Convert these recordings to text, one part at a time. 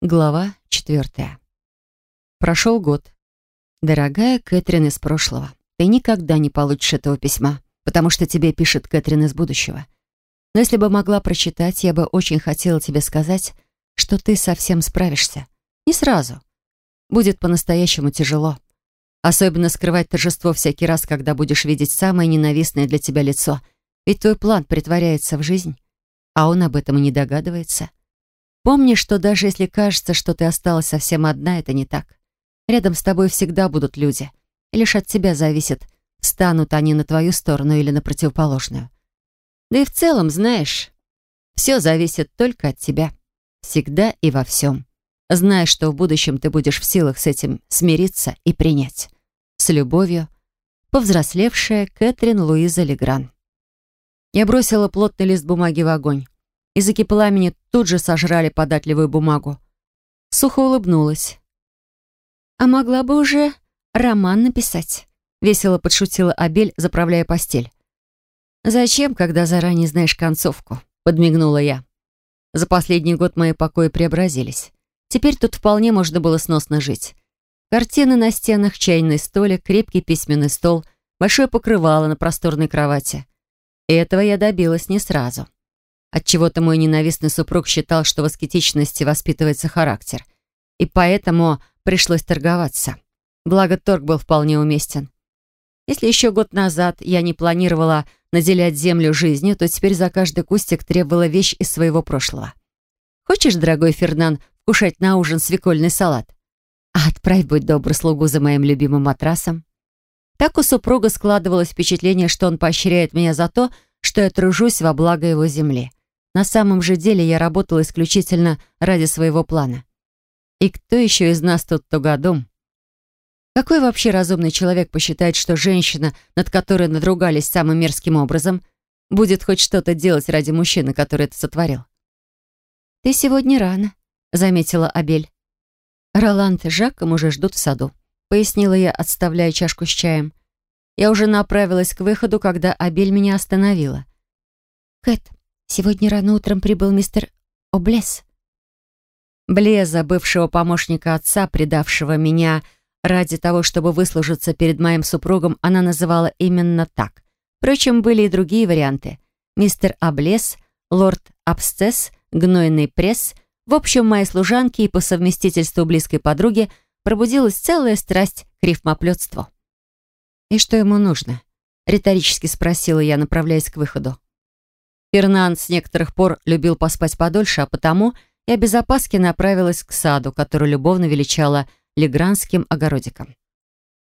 Глава четвертая. Прошел год. Дорогая Кэтрин из прошлого, ты никогда не получишь этого письма, потому что тебе пишет Кэтрин из будущего. Но если бы могла прочитать, я бы очень хотела тебе сказать, что ты совсем справишься. Не сразу. Будет по-настоящему тяжело. Особенно скрывать торжество всякий раз, когда будешь видеть самое ненавистное для тебя лицо. Ведь твой план притворяется в жизнь, а он об этом и не догадывается. Помни, что даже если кажется, что ты осталась совсем одна, это не так. Рядом с тобой всегда будут люди. И лишь от тебя зависит, станут они на твою сторону или на противоположную. Да и в целом, знаешь, все зависит только от тебя. Всегда и во всем. Знай, что в будущем ты будешь в силах с этим смириться и принять. С любовью, повзрослевшая Кэтрин Луиза Легран. Я бросила плотный лист бумаги в огонь. Языки пламени тут же сожрали податливую бумагу. Сухо улыбнулась. «А могла бы уже роман написать», — весело подшутила Абель, заправляя постель. «Зачем, когда заранее знаешь концовку?» — подмигнула я. За последний год мои покои преобразились. Теперь тут вполне можно было сносно жить. Картины на стенах, чайный столик, крепкий письменный стол, большое покрывало на просторной кровати. И этого я добилась не сразу. Отчего-то мой ненавистный супруг считал, что в аскетичности воспитывается характер. И поэтому пришлось торговаться. Благо, торг был вполне уместен. Если еще год назад я не планировала наделять землю жизнью, то теперь за каждый кустик требовала вещь из своего прошлого. Хочешь, дорогой Фернан, кушать на ужин свекольный салат? А отправь, будь добр, слугу за моим любимым матрасом. Так у супруга складывалось впечатление, что он поощряет меня за то, что я тружусь во благо его земли. На самом же деле я работала исключительно ради своего плана. И кто еще из нас тут тугодум? Какой вообще разумный человек посчитает, что женщина, над которой надругались самым мерзким образом, будет хоть что-то делать ради мужчины, который это сотворил? «Ты сегодня рано», — заметила Абель. «Роланд и Жаком уже ждут в саду», — пояснила я, отставляя чашку с чаем. Я уже направилась к выходу, когда Абель меня остановила. «Кэт, Сегодня рано утром прибыл мистер Облес. Блеза, бывшего помощника отца, предавшего меня ради того, чтобы выслужиться перед моим супругом, она называла именно так. Впрочем, были и другие варианты. Мистер Облес, лорд Абсцесс, гнойный пресс. В общем, моей служанки и по совместительству близкой подруги пробудилась целая страсть к рифмоплетству. «И что ему нужно?» — риторически спросила я, направляясь к выходу. Фернан с некоторых пор любил поспать подольше, а потому я без опаски направилась к саду, который любовно величала Легранским огородиком.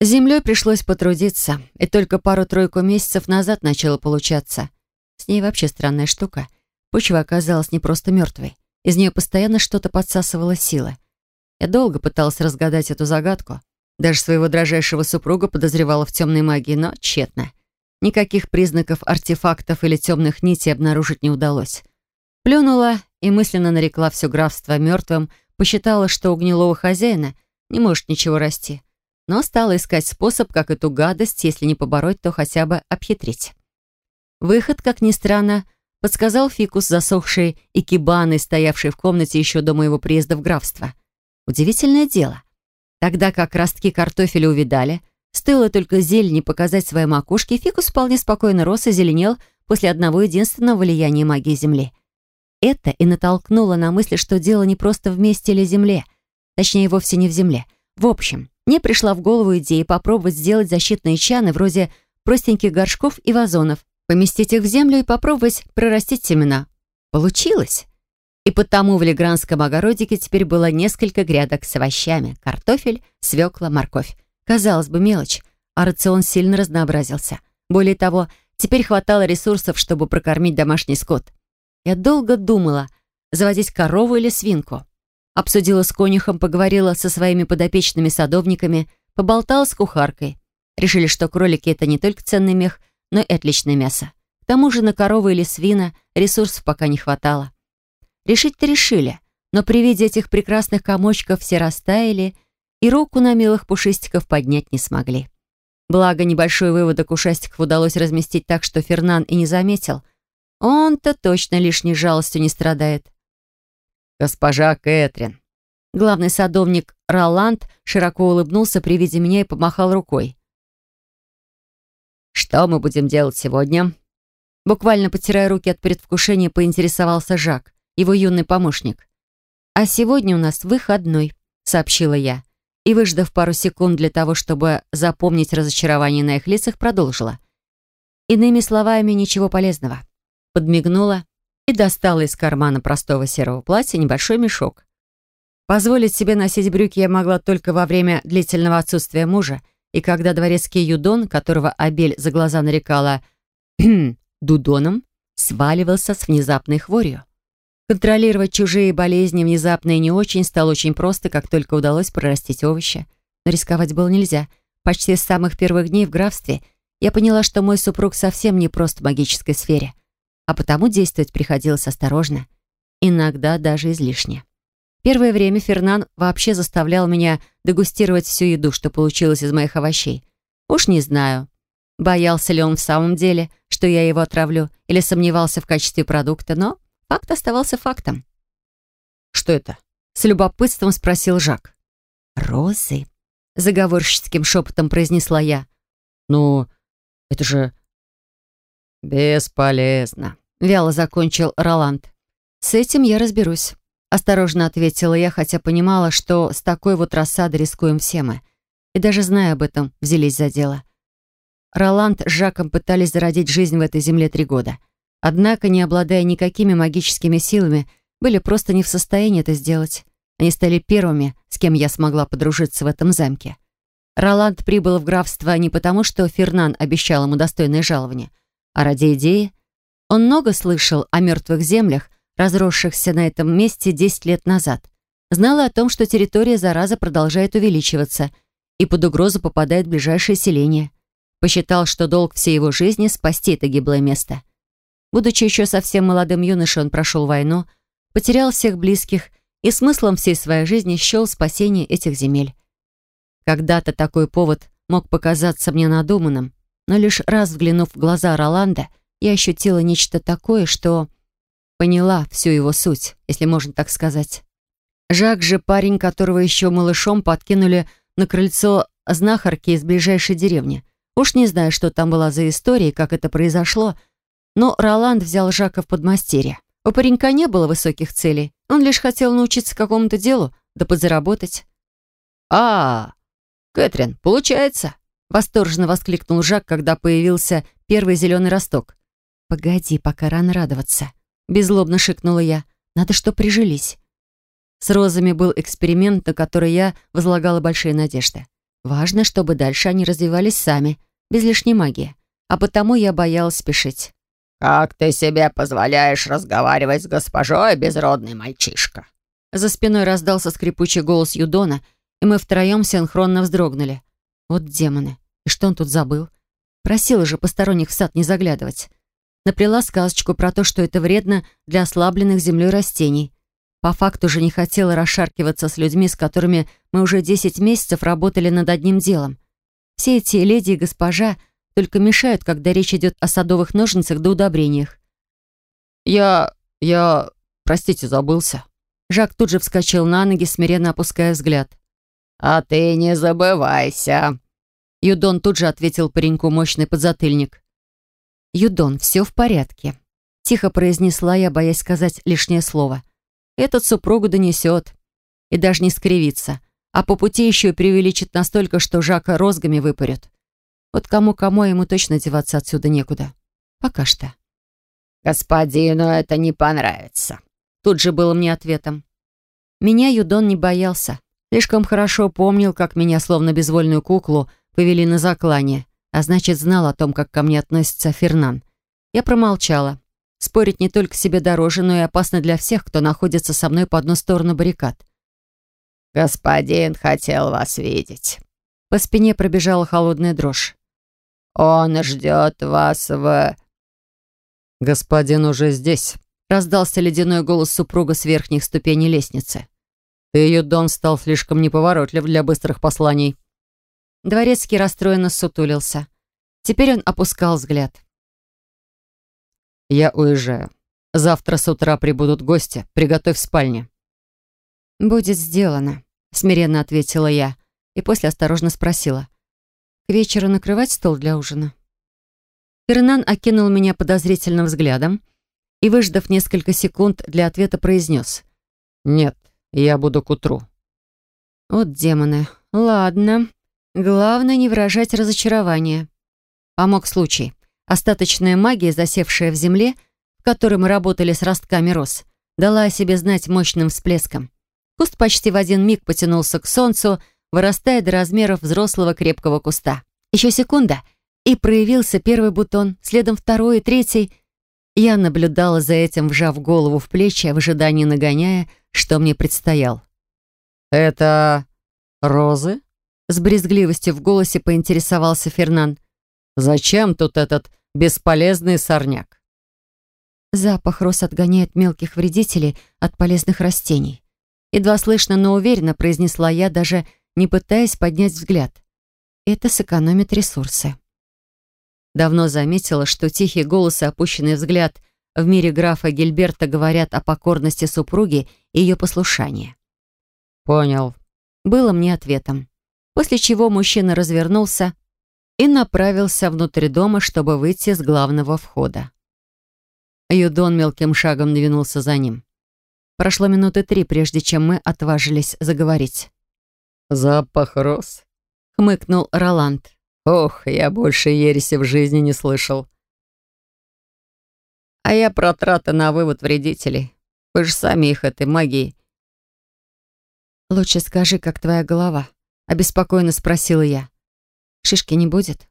Землей пришлось потрудиться, и только пару-тройку месяцев назад начало получаться. С ней вообще странная штука. Почва оказалась не просто мертвой. Из нее постоянно что-то подсасывало силы. Я долго пыталась разгадать эту загадку. Даже своего дрожайшего супруга подозревала в темной магии, но тщетно. Никаких признаков артефактов или темных нитей обнаружить не удалось. Плюнула и мысленно нарекла все графство мертвым, посчитала, что у гнилого хозяина не может ничего расти. Но стала искать способ, как эту гадость, если не побороть, то хотя бы обхитрить. Выход, как ни странно, подсказал фикус, засохший и кибаны, стоявший в комнате еще до моего приезда в графство. Удивительное дело. Тогда как ростки картофеля увидали, Стоило только зелени показать свои макушки, фикус вполне спокойно рос и зеленел после одного единственного влияния магии Земли. Это и натолкнуло на мысль, что дело не просто в месте или земле. Точнее, вовсе не в земле. В общем, мне пришла в голову идея попробовать сделать защитные чаны вроде простеньких горшков и вазонов, поместить их в землю и попробовать прорастить семена. Получилось! И потому в Легранском огородике теперь было несколько грядок с овощами, картофель, свекла, морковь. Казалось бы, мелочь, а рацион сильно разнообразился. Более того, теперь хватало ресурсов, чтобы прокормить домашний скот. Я долго думала, заводить корову или свинку. Обсудила с конюхом, поговорила со своими подопечными садовниками, поболтала с кухаркой. Решили, что кролики — это не только ценный мех, но и отличное мясо. К тому же на корову или свина ресурсов пока не хватало. Решить-то решили, но при виде этих прекрасных комочков все растаяли — и руку на милых пушистиков поднять не смогли. Благо, небольшой выводок ушастиков удалось разместить так, что Фернан и не заметил. Он-то точно лишней жалостью не страдает. «Госпожа Кэтрин!» Главный садовник Роланд широко улыбнулся при виде меня и помахал рукой. «Что мы будем делать сегодня?» Буквально потирая руки от предвкушения, поинтересовался Жак, его юный помощник. «А сегодня у нас выходной», — сообщила я. И, выждав пару секунд для того, чтобы запомнить разочарование на их лицах, продолжила. Иными словами, ничего полезного. Подмигнула и достала из кармана простого серого платья небольшой мешок. Позволить себе носить брюки я могла только во время длительного отсутствия мужа, и когда дворецкий Юдон, которого Абель за глаза нарекала Дудоном, сваливался с внезапной хворью. Контролировать чужие болезни внезапно и не очень стало очень просто, как только удалось прорастить овощи. Но рисковать было нельзя. Почти с самых первых дней в графстве я поняла, что мой супруг совсем не прост в магической сфере, а потому действовать приходилось осторожно, иногда даже излишне. Первое время Фернан вообще заставлял меня дегустировать всю еду, что получилось из моих овощей. Уж не знаю, боялся ли он в самом деле, что я его отравлю, или сомневался в качестве продукта, но факт оставался фактом. «Что это?» — с любопытством спросил Жак. «Розы», — заговорщическим шепотом произнесла я. «Ну, это же...» «Бесполезно», — вяло закончил Роланд. «С этим я разберусь». Осторожно ответила я, хотя понимала, что с такой вот рассадой рискуем все мы. И даже зная об этом, взялись за дело. Роланд с Жаком пытались зародить жизнь в этой земле три года. Однако, не обладая никакими магическими силами, были просто не в состоянии это сделать. Они стали первыми, с кем я смогла подружиться в этом замке. Роланд прибыл в графство не потому, что Фернан обещал ему достойное жалование, а ради идеи. Он много слышал о мертвых землях, разросшихся на этом месте 10 лет назад. Знала о том, что территория зараза продолжает увеличиваться и под угрозу попадает ближайшее селение. Посчитал, что долг всей его жизни — спасти это гиблое место. Будучи еще совсем молодым юношей, он прошел войну, потерял всех близких и смыслом всей своей жизни счел спасение этих земель. Когда-то такой повод мог показаться мне надуманным, но лишь раз взглянув в глаза Роланда, я ощутила нечто такое, что поняла всю его суть, если можно так сказать. Жак же парень, которого еще малышом подкинули на крыльцо знахарки из ближайшей деревни. Уж не знаю, что там была за история и как это произошло, но Роланд взял Жака в подмастерье. У паренька не было высоких целей. Он лишь хотел научиться какому-то делу, да подзаработать. «А, Кэтрин, получается!» Восторженно воскликнул Жак, когда появился первый зеленый росток. «Погоди, пока рано радоваться. Беззлобно шикнула я. Надо, что прижились. С розами был эксперимент, на который я возлагала большие надежды. Важно, чтобы дальше они развивались сами, без лишней магии. А потому я боялась спешить. «Как ты себе позволяешь разговаривать с госпожой, безродный мальчишка?» За спиной раздался скрипучий голос Юдона, и мы втроем синхронно вздрогнули. Вот демоны. И что он тут забыл? Просила же посторонних в сад не заглядывать наплела сказочку про то, что это вредно для ослабленных землей растений. По факту же не хотела расшаркиваться с людьми, с которыми мы уже 10 месяцев работали над одним делом. Все эти леди и госпожа только мешают, когда речь идет о садовых ножницах да удобрениях. «Я... я... простите, забылся». Жак тут же вскочил на ноги, смиренно опуская взгляд. «А ты не забывайся!» Юдон тут же ответил пареньку мощный подзатыльник. «Юдон, все в порядке», — тихо произнесла я, боясь сказать лишнее слово. «Этот супругу донесет. И даже не скривится. А по пути еще и преувеличит настолько, что Жака розгами выпарет. Вот кому-кому ему точно деваться отсюда некуда. Пока что». «Господину это не понравится», — тут же было мне ответом. Меня Юдон не боялся. Слишком хорошо помнил, как меня, словно безвольную куклу, повели на заклание а значит, знал о том, как ко мне относится Фернан. Я промолчала. Спорить не только себе дороже, но и опасно для всех, кто находится со мной по одну сторону баррикад. «Господин хотел вас видеть». По спине пробежала холодная дрожь. «Он ждет вас в...» «Господин уже здесь», — раздался ледяной голос супруга с верхних ступеней лестницы. «Ты, Юдон, стал слишком неповоротлив для быстрых посланий». Дворецкий расстроенно сутулился. Теперь он опускал взгляд. «Я уезжаю. Завтра с утра прибудут гости. Приготовь спальни». «Будет сделано», — смиренно ответила я и после осторожно спросила. «К вечеру накрывать стол для ужина?» Фернан окинул меня подозрительным взглядом и, выждав несколько секунд, для ответа произнес. «Нет, я буду к утру». «Вот демоны. Ладно. Главное не выражать разочарования». Помог случай. Остаточная магия, засевшая в земле, в которой мы работали с ростками роз, дала о себе знать мощным всплеском. Куст почти в один миг потянулся к солнцу, вырастая до размеров взрослого крепкого куста. Еще секунда, и проявился первый бутон, следом второй и третий. Я наблюдала за этим, вжав голову в плечи, в ожидании нагоняя, что мне предстоял. «Это розы?» С брезгливостью в голосе поинтересовался Фернан. «Зачем тут этот бесполезный сорняк?» Запах роз отгоняет мелких вредителей от полезных растений. Едва слышно, но уверенно произнесла я, даже не пытаясь поднять взгляд. Это сэкономит ресурсы. Давно заметила, что голос и опущенный взгляд в мире графа Гильберта говорят о покорности супруги и ее послушании. «Понял», — было мне ответом. После чего мужчина развернулся и направился внутрь дома, чтобы выйти с главного входа. Юдон мелким шагом двинулся за ним. Прошло минуты три, прежде чем мы отважились заговорить. «Запах роз», — хмыкнул Роланд. «Ох, я больше ереси в жизни не слышал». «А я про траты на вывод вредителей. Вы же сами их этой магией». «Лучше скажи, как твоя голова», — обеспокоенно спросила я. «Шишки не будет?»